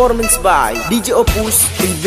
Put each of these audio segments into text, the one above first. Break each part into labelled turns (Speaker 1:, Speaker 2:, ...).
Speaker 1: performance by DJ Opus in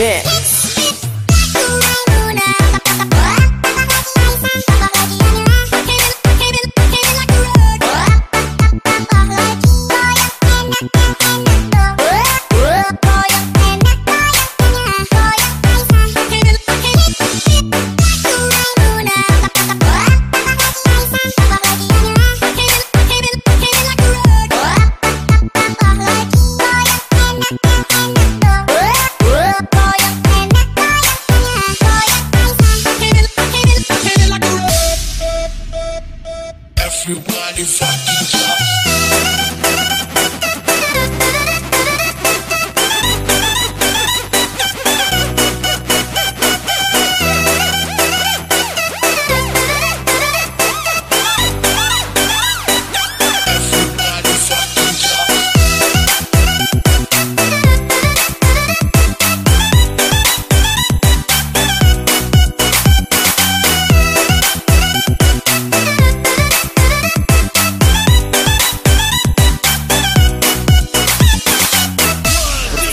Speaker 2: Everybody fucking drop.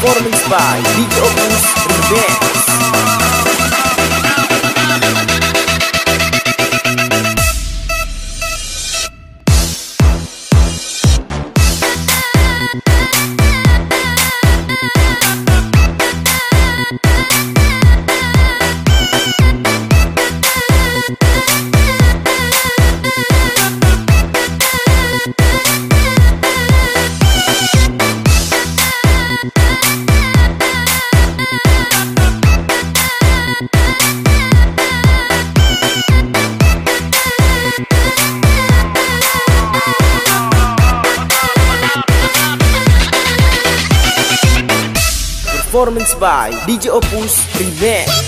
Speaker 1: Performance by DJ Opus Remix by DJ Opus Remix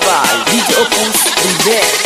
Speaker 1: by DJ Opus Rivera.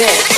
Speaker 1: this.